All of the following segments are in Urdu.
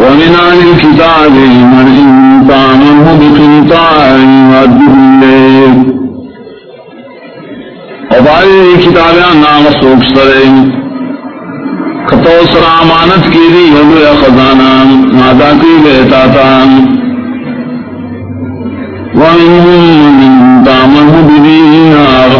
ومن أهل الكتاب من إن طعمه بقنطاع يؤديه إليك وبعض كتاب نام سوک سرين کتو سر امانت کی دی ہلو یا خزانہ. مادا کی بیتا تا ومنهم من طعمه بدينار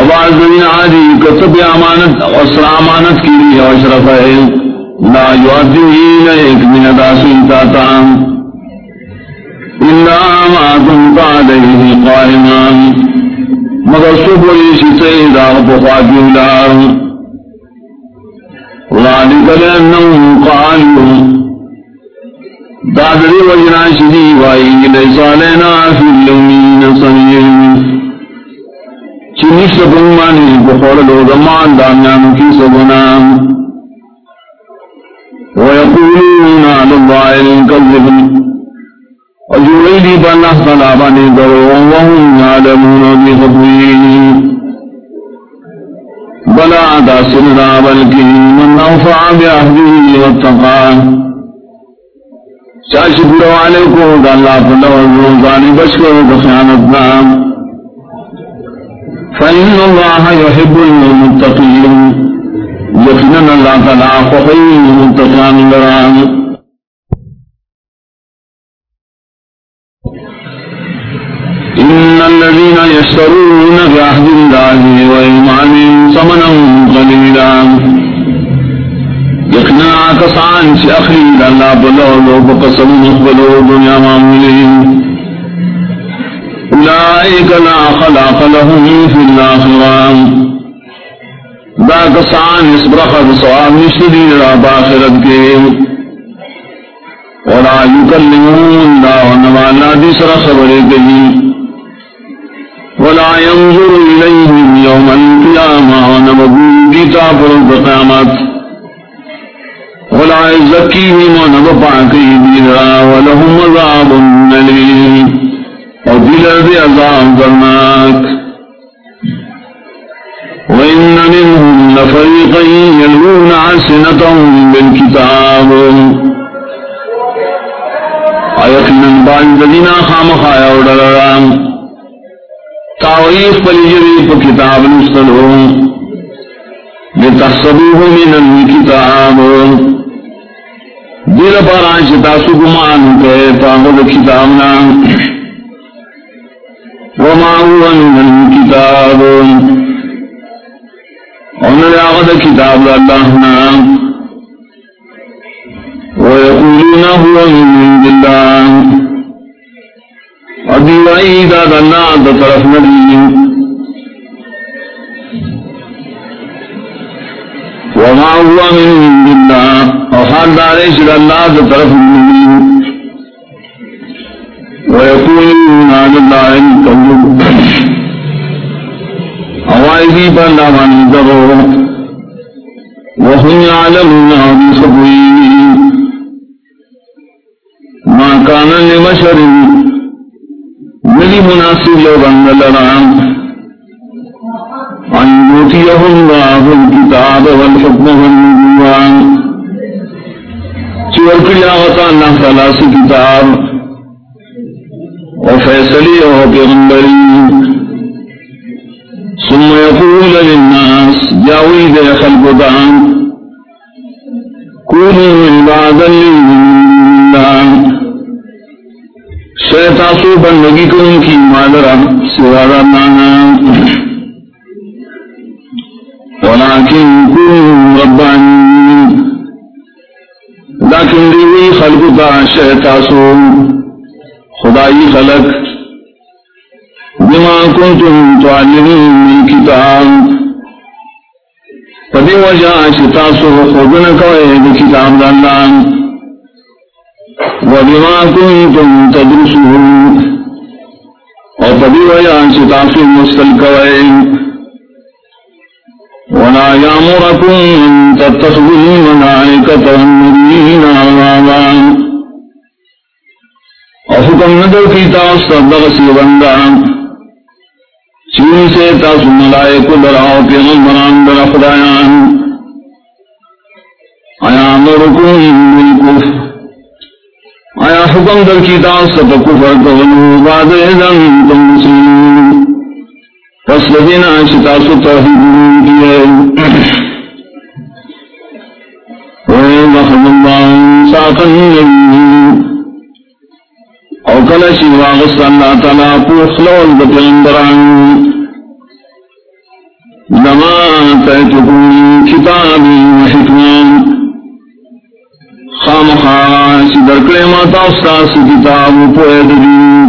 آواز دنیا آدی کتب امانت اسر امانت کی دی اشرف ہے. لا يؤديه إليك من داسي تاتام إلا ما كنت عليه قائما. مگر سبوی شسید آغبخات يولار ذلك لأنهم قالوا. دادری وجنا شدی وائی ليس علينا في اللمين صغير چنی سبنمانی بخور لو زمان دامیان کی سبنام ويقولون على الله الكذب. وجوعي بنا وهم يعلمون بخطوين بلا داسنا بلكي من أوفى بعهده واتقى. شاشكر عليكم قال الله فلو الروزان بشكر بخيانتنا فإن الله يحب المتقين. یقیناً اللہ تعالیٰ فخیر منتقان لران إن الذين يشترون بعهد الله وإيمانهم ثمنا قليلا۔ يقنع كسعان سأخري لله بلولو بقسم مقبلو دنيا معمولين أولئك لا خلاق لهم في الآخرة کسان اس برخد سواب نشدی را باخرت کے۔ ولا یکلمون دا ونوالا دی سر خبرے گئی ولا ينظر إليهم يوم القيامة ونبقوا ديتا فرد قيامت ولا يزكيهم ونبقى دينا ولهم عذاب أليم ودل بعذاب ذرناك وإن منهم لفريقا يلوون عسنتهم بالكتاب. الذين خامخا لتحسبوه من الكتاب. دل پر آج تاسو گمان کے پاغل کتابنا وما هو من الكتاب. انہوں نے آغد کتاب اللہ نام ادی دا طرف نبی وما هو من الله وحال دارش اللہ دا طرف نبی ويقولون عن الله الكذب اوائدی پر نامانی درو وهم يعلمون بخبوين ما كان لبشر ملي مناسب لغن لران أن يؤتيه الله الكتاب والحكم والنبوان چور کلیا ہوتا اللہ تعالیٰ سے کتاب۔ اور فیصلی ہو پیغمبری۔ ثم يقول للناس جاوي ذي خلق دان كونوا عبادا لله شیطاسو بندگی کو ان کی مادرہ سوارا مانا ولكن كونوا ربانين لیکن دیوی خلق تا شیطاسو خدائی خلق بما كنتم تعلمون من كتاب. فدي وجہ شتاسو خودن کوئے بکتاب اللہ. وبما كنتم تدرسون. اور فدي وجہ شتاسو مستل کوئے. ولا يامركم أن تتخذوا الملائكة والنبيين أربابا وحكم ندر في تاس صدق سيبندان چین سے تاس ملائے کو ڈراؤ پیغمبران در خدایان آیا مرکم بالکف آیا حکم در کی تاس پا کفر کولو بعد ازن تم مسلمون۔ پس لدینا شتاسو توحید کیے وَإِذْ أَخَذَ اللَّهُ مِيثَاقَ او کل واغس اللہ تعالی پوخ لول بپیندران لما تیتکم کتاب و حکمان خام خاص درکڑے ماتا استاس کتاب پوید دی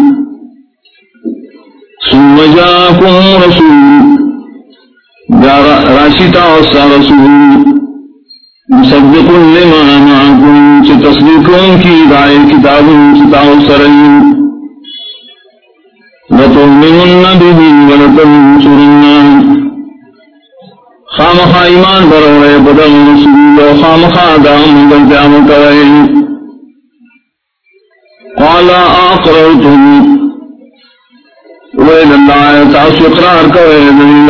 ثم جاکم رسول۔ راشتا استا رسول۔ مصدق لما معكم تصديقون کی دائے کتاب ستاو سرین لتؤمنن به ولتنصرنه ولتنصرن خامخا ایمان بروڑے بدل رسول و خامخا دام بلتعم کرے قال آقررتم۔ ویل اللہ تاسو اقرار کرے دلیل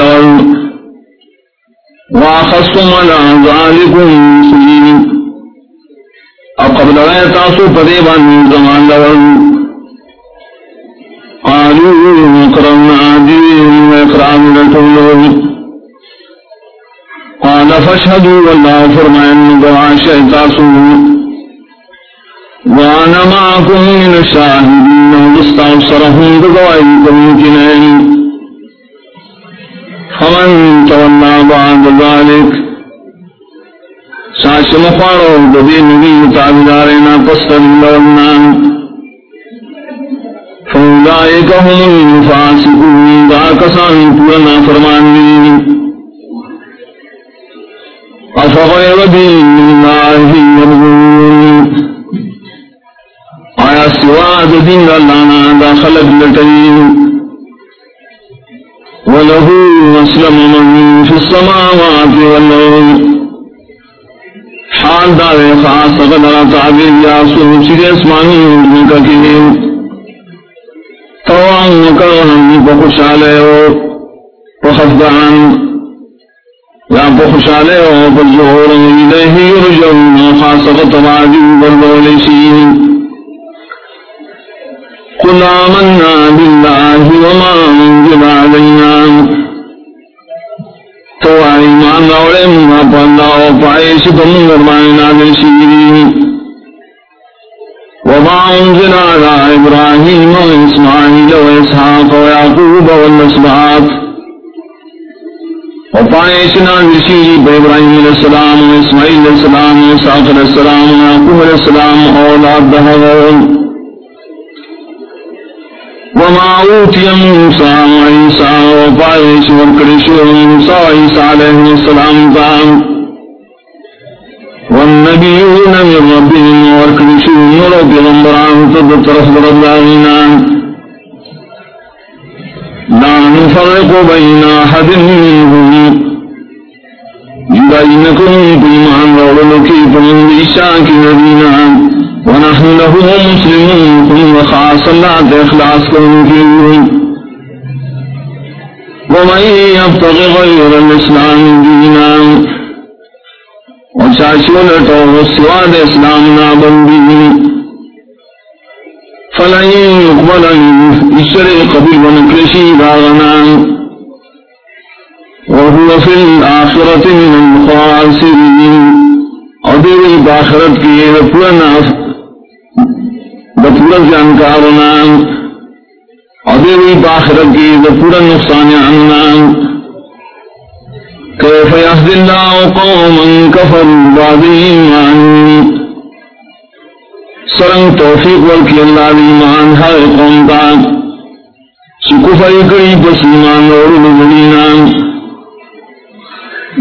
واخصتم على ذلكم سنين اقبل غير تاسو پدیبان زمان لول قالوا مقرنا دين واقرام لتولو قال فاشهدوا والله فرمان دعا شيطاسو وانا معكم من الشاهدين واستغفرهم بقوائكم كنين فمن تولى بعد ذلك ساش مخارو بدی نبی تابدارنا قصد لولنا فأولئك هم الفاسقون دا کسان پورنا فرمان دی أفغير دين الله يبغون آیا سوا دین اللہ دا خلق لٹین وله مسلم من في السماوات والأرض حال دار خاص قدر تعبیر یا سوچی اسمانی ملکا کی توان وکرہم بخشالے ہو وخفدان یا بخشالے ہو بجہور الیہ یرجون قل آمنا وما تو ایمان روڑے ما پاندہ و پائش تم گرمائنا نشیری وما انزل على ابراهيم واسماعيل واسحاق ويعقوب والنسبات وپائشنا ابراہیم علیہ السلام اسماعیل علیہ السلام و علیہ السلام یعقوب علیہ السلام اولاد وما أوتي موسى وعيسى وفايش وكرش وموسى وعيسى عليه السلام تام والنبيون من ربهم وكرش ورب غمران تدطرف ربنا لا نفرق بين أحد منهم. بينكم بإيمان ولكي فمن بإشاك نبينا ونحن له مسلمون ثم خاص الله إخلاص فيه ومن يبتغي غير الإسلام دينا. وشاشون لتوه سوى الإسلام نابا به فلن يقبل الشرع قبل ونكرشي داغنا وهو في الآخرة من الخاسرين. أدري بآخرت كي يكون پورا جانکار ابھی باخرت کی پورا نقصان آنا كيف يهدي الله قوما كفروا بعد إيمان سرنگ توفیق ورکی اللہ ایمان ہر قوم کا۔ سکفر کری پس ایمان اور لگنینا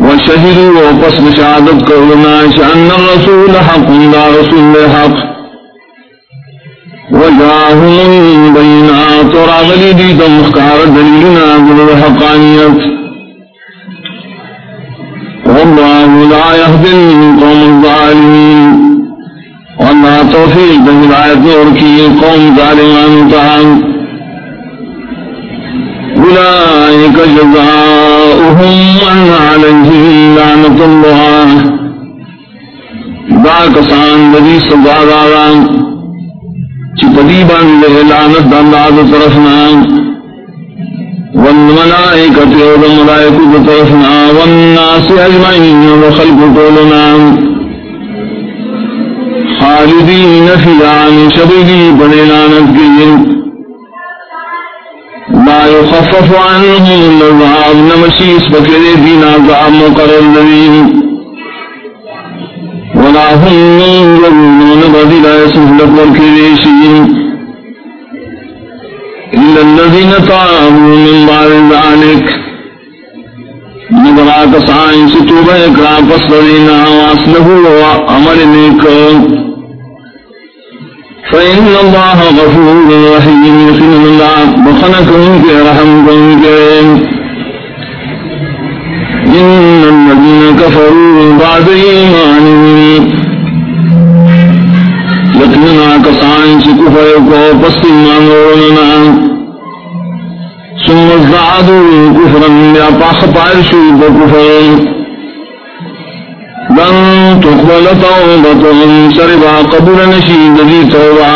وشہدوا وپس بشادت کرنا شأن الرسول حق، دا رسول حق۔ وجاهم بينات وراغلي دي تمخكار دليلنا بالحقانية والله لا يهدي القوم الظالمين وما توفيق بهداية نوركي قوم ظالمان تعالى أولئك جزاؤهم أن عليهم لعنة الله دا کسان ندی سزاداران چی پدیبان لے لعنت دنداد طرفنا والملائکت والملائکت طرفنا والناس اجمعین وخلق طولنا خالدین فی عن شبیدی بڑے لعنت کی لا يخفف عنهم العذاب نمشيس بكري دين عذاب مقرر لذين ولا هم ينظرون بذي لا يسهلك والكريشين إلا الذين تعاموا من بعد ذلك نبراك سعين ستوبة اكرا فصلنا وأصله وعمل نيكم فإن الله غفور رحيم. يخلق الله. بخنكم في رحمكم إن الذين كفروا بعد إيمانهم يقننا كسان سكفركم فاستيمان ورننا ثم ازدعدوا كفرا لأطاق فعرشوا بكفرين لن تقبل توبتهم شربا قبول نشید دی توبا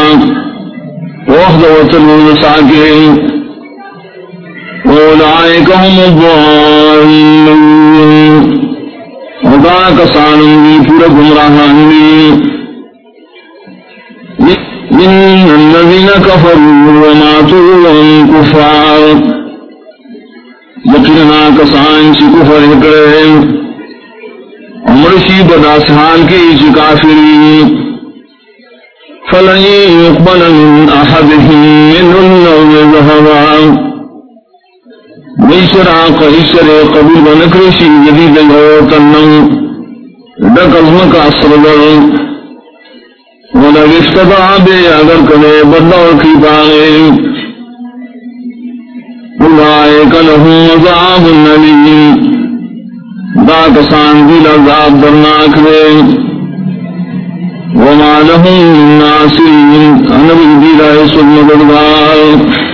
وحد وطلون ساکرین اولائک هم الضالون ودا کسانم دی پورا گمراہان دی من الذين كفروا وماتوا وهم كفار یقینا کسان چی کفر کرے مرشی بداس حال کے اچ کافری فلن يقبل من احدهم من النوم ذهبا میشرا قیشر قبول بنکرشی جدید جو دک ازم کا اصر ولو افتدع بے اگر کنے بدلو کی باغے۔ اولائک لهم عذاب النبیم دا کسان دی لذاب درناک دے۔ وما لهم ناصرین انبی دی لائے سب مددگار۔